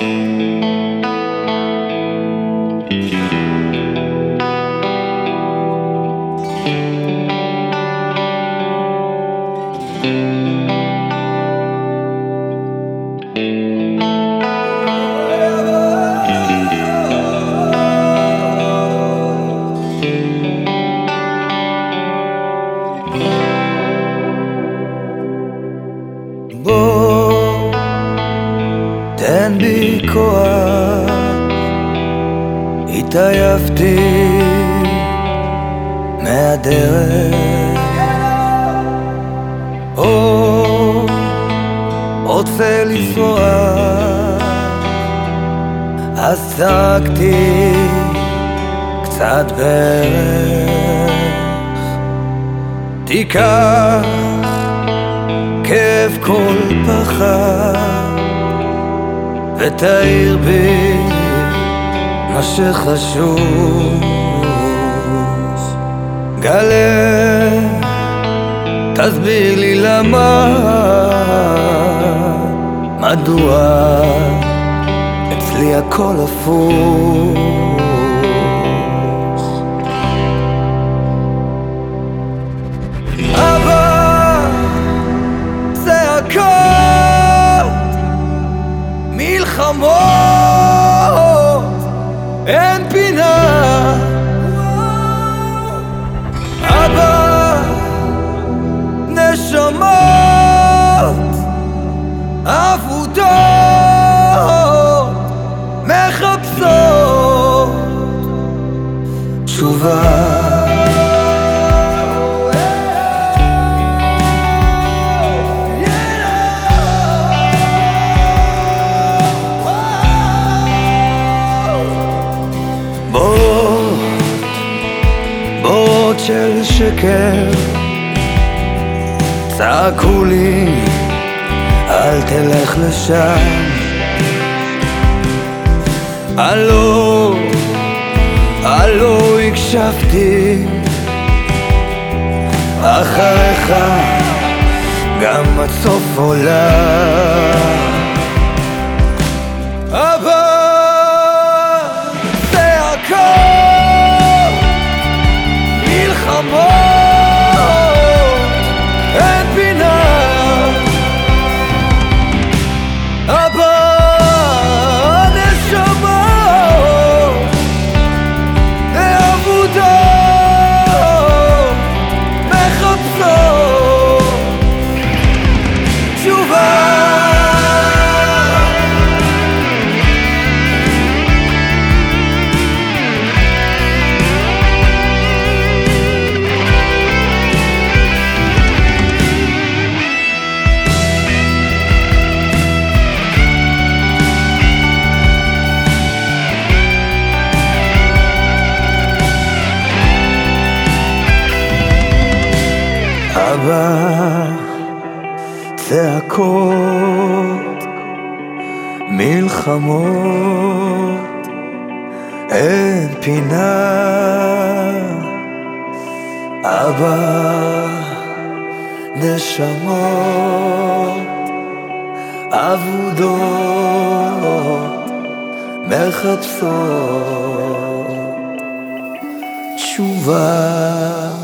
thank you תן בי כוח, התעייפתי מהדרך. או, רוצה לפרוח, עסקתי קצת בערך. תיקח כאב כל פחד ותאיר בי מה שחשוב. גלה, תסביר לי למה מדוע אצלי הכל הפוך מלחמות, אין פינה. אבא, נשמות, אבודות, מחפשות תשובה. בוא של שקר. צעקו לי אל תלך לשם. הלו, הלו הקשבתי. אחריך גם עד סוף עולם מלחמות, אבא, צעקות, מלחמות, אין פינה. אבא, נשמות, אבודות, מחפשות תשובה.